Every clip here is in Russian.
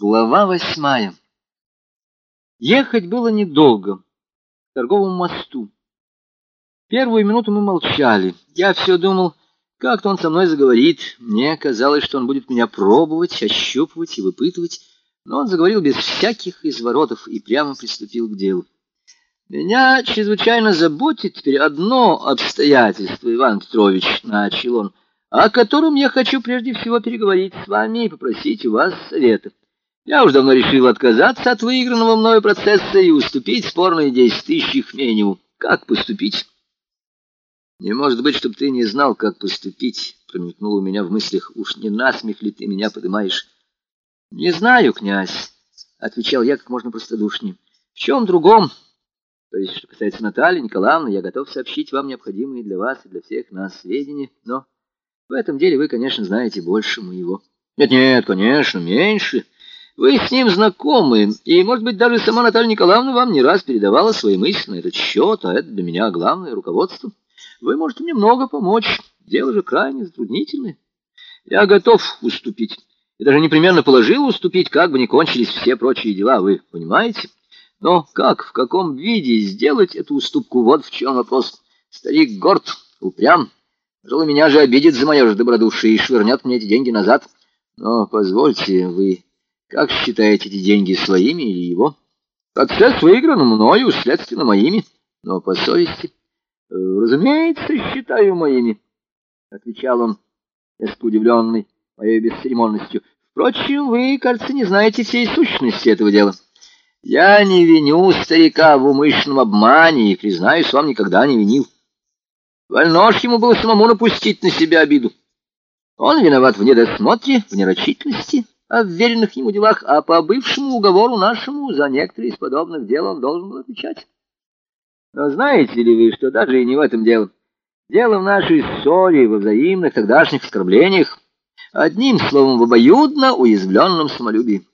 Глава восьмая. Ехать было недолго. К торговому мосту. Первую минуту мы молчали. Я все думал, как-то он со мной заговорит. Мне казалось, что он будет меня пробовать, ощупывать и выпытывать. Но он заговорил без всяких изворотов и прямо приступил к делу. «Меня чрезвычайно заботит теперь одно обстоятельство, Иван Петрович», — начал он, — «о котором я хочу прежде всего переговорить с вами и попросить у вас совета». Я уж давно решил отказаться от выигранного мною процесса и уступить спорные десять тысяч Хменеву. Как поступить? Не может быть, чтобы ты не знал, как поступить, промелькнуло у меня в мыслях. Уж не насмех ли ты меня поднимаешь? Не знаю, князь, отвечал я как можно простодушнее. В чем другом? То есть, что касается Натальи Николаевны, я готов сообщить вам необходимые для вас и для всех нас сведения, но в этом деле вы, конечно, знаете больше моего. Нет-нет, конечно, меньше. Вы с ним знакомы, и, может быть, даже сама Наталья Николаевна вам не раз передавала свои мысли на этот счет, а это для меня главное руководство. Вы можете мне много помочь, дело же крайне затруднительное. Я готов уступить, и даже непременно положил уступить, как бы ни кончились все прочие дела, вы понимаете? Но как, в каком виде сделать эту уступку, вот в чем вопрос. Старик горд, упрям, пожалуй, меня же обидит за мое же добродушие и швырнет мне эти деньги назад. Но позвольте, вы как считаете эти деньги своими или его? Процесс выигран мною, следственно, моими, но по совести. Э, разумеется, считаю моими, — отвечал он, несколько удивленный моей бесцеремонностью. Впрочем, вы, кажется, не знаете всей сущности этого дела. Я не виню старика в умышленном обмане и, признаюсь, вам никогда не винил. Вольно ж ему было самому напустить на себя обиду. Он виноват в недосмотре, в нерочительности, о вверенных ему делах, а по бывшему уговору нашему за некоторые из подобных дел он должен был отвечать. Но знаете ли вы, что даже и не в этом дело. Дело в нашей ссоре, во взаимных тогдашних оскорблениях, одним словом, в обоюдно уязвленном самолюбии.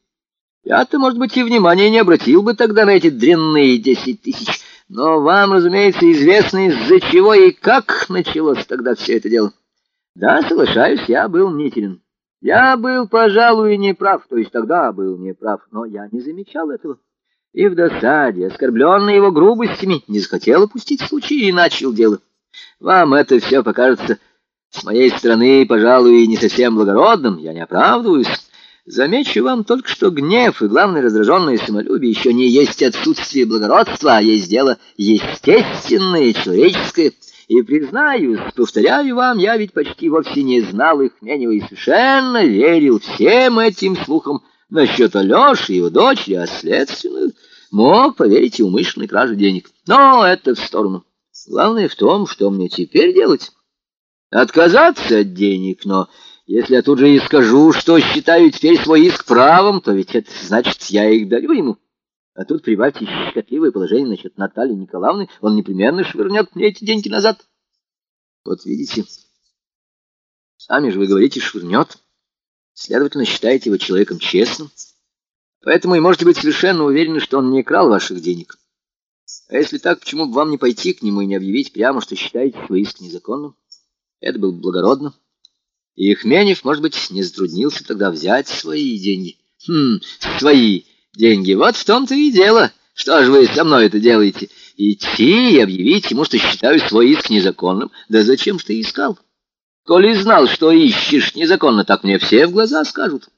Я-то, может быть, и внимания не обратил бы тогда на эти дрянные десять тысяч, но вам, разумеется, известно, из-за чего и как началось тогда все это дело. Да, соглашаюсь, я был мнителен. Я был, пожалуй, неправ, то есть тогда был неправ, но я не замечал этого. И в досаде, оскорбленный его грубостями, не захотел опустить случай и начал дело. Вам это все покажется с моей стороны, пожалуй, не совсем благородным, я не оправдываюсь. Замечу вам только, что гнев и, главное, раздраженное самолюбие еще не есть отсутствие благородства, а есть дело естественное, человеческое, и, признаюсь, повторяю вам, я ведь почти вовсе не знал их Менева и совершенно верил всем этим слухам насчет Алеши и его дочери, а следственно мог поверить и умышленной краже денег. Но это в сторону. Главное в том, что мне теперь делать. Отказаться от денег, но если я тут же и скажу, что считаю теперь свой иск правом, то ведь это значит, я их дарю ему. А тут прибавьте щекотливое положение насчет Натальи Николаевны, он непременно швырнет мне эти деньги назад. Вот видите, сами же вы говорите «швырнет». Следовательно, считаете его человеком честным. Поэтому и можете быть совершенно уверены, что он не крал ваших денег. А если так, почему бы вам не пойти к нему и не объявить прямо, что считаете свой иск незаконным? Это было бы благородно. И Ихменев, может быть, не затруднился тогда взять свои деньги. Хм, свои деньги. Вот в том-то и дело. Что же вы со мной это делаете? Идти и объявить ему, что считаю свой иск незаконным? Да зачем ж ты искал? Коли знал, что ищешь незаконно, так мне все в глаза скажут.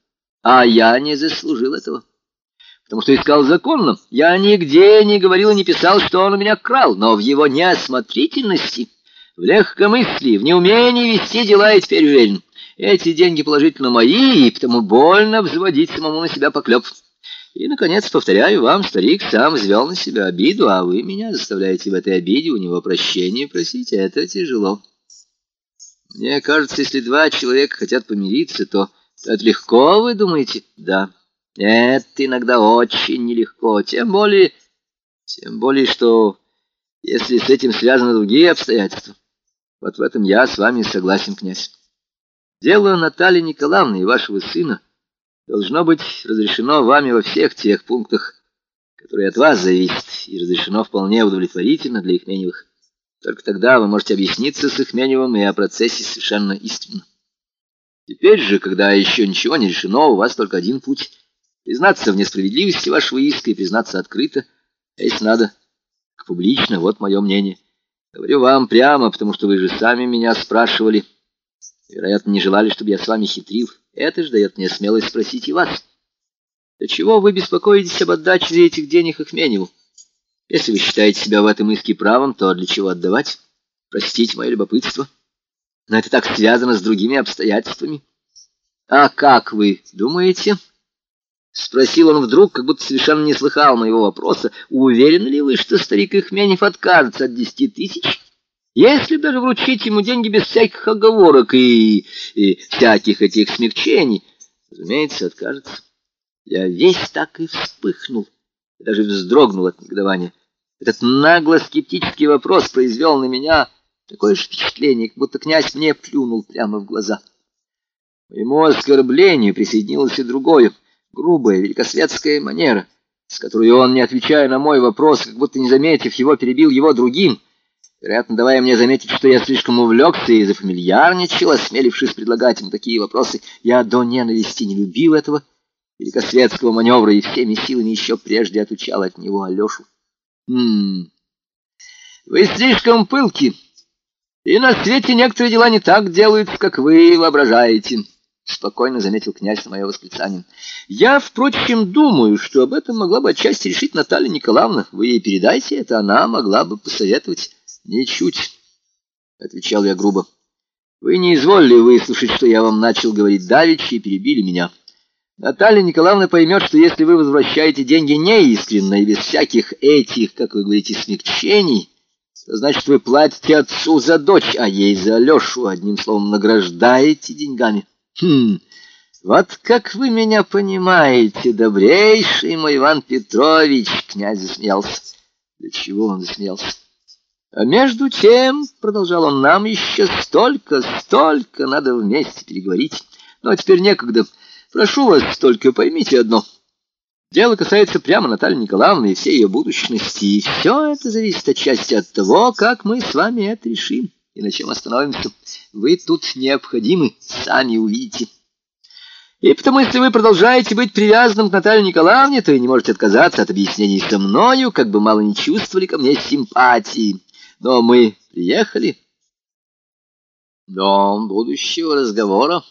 А я не заслужил этого. Потому что искал законно. Я нигде не говорил и не писал, что он у меня крал, но в его неосмотрительности, в легкомыслии, в неумении вести дела я теперь уверен. Эти деньги положительно мои, и потому больно взводить самому на себя поклеп. И, наконец, повторяю вам, старик сам взвел на себя обиду, а вы меня заставляете в этой обиде у него прощения просить. Это тяжело. Мне кажется, если два человека хотят помириться, то это легко, вы думаете? Да. Нет, иногда очень нелегко. Тем более, тем более, что если с этим связаны другие обстоятельства. Вот в этом я с вами согласен, князь. Дело Натальи Николаевны и вашего сына должно быть разрешено вами во всех тех пунктах, которые от вас зависят, и разрешено вполне удовлетворительно для Ихменевых. Только тогда вы можете объясниться с Ихменевым и о процессе совершенно истинно. Теперь же, когда еще ничего не решено, у вас только один путь признаться в несправедливости вашего иска и признаться открыто, а если надо, публично, вот мое мнение. Говорю вам прямо, потому что вы же сами меня спрашивали. Вероятно, не желали, чтобы я с вами хитрил. Это же дает мне смелость спросить и вас. Для чего вы беспокоитесь об отдаче этих денег Ихменеву? Если вы считаете себя в этом иске правом, то для чего отдавать? Простите мое любопытство. Но это так связано с другими обстоятельствами. А как вы думаете? Спросил он вдруг, как будто совершенно не слыхал моего вопроса. Уверены ли вы, что старик Ихменев откажется от десяти тысяч? Если даже вручить ему деньги без всяких оговорок и, и всяких этих смягчений, разумеется, откажется. Я весь так и вспыхнул, даже вздрогнул от негодования. Этот нагло-скептический вопрос произвел на меня такое же впечатление, как будто князь мне плюнул прямо в глаза. Моему оскорблению присоединилось и другое, грубая, великосветская манера, с которой он, не отвечая на мой вопрос, как будто не заметив его, перебил его другим, вероятно, давая мне заметить, что я слишком увлекся и зафамильярничал, осмелившись предлагать ему такие вопросы. Я до ненависти не любил этого великосветского маневра и всеми силами еще прежде отучал от него Алешу. «Хм... Вы слишком пылки, и на свете некоторые дела не так делают, как вы воображаете». — спокойно заметил князь на мое восклицание. — Я, впрочем, думаю, что об этом могла бы отчасти решить Наталья Николаевна. Вы ей передайте это, она могла бы посоветовать. — Ничуть, — отвечал я грубо. — Вы не изволили выслушать, что я вам начал говорить давеча, и перебили меня. Наталья Николаевна поймет, что если вы возвращаете деньги неискренно и без всяких этих, как вы говорите, смягчений, то значит вы платите отцу за дочь, а ей за Алешу, одним словом, награждаете деньгами. — Хм, вот как вы меня понимаете, добрейший мой Иван Петрович, князь засмеялся. Для чего он засмеялся? А между тем, продолжал он, нам еще столько, столько надо вместе переговорить. Ну, а теперь некогда. Прошу вас, только поймите одно. Дело касается прямо Натальи Николаевны и всей ее будущности, и все это зависит отчасти от того, как мы с вами это решим и на чем остановимся. Вы тут необходимы, сами увидите. И потому, если вы продолжаете быть привязанным к Наталье Николаевне, то и не можете отказаться от объяснений со мною, как бы мало не чувствовали ко мне симпатии. Но мы приехали до будущего разговора.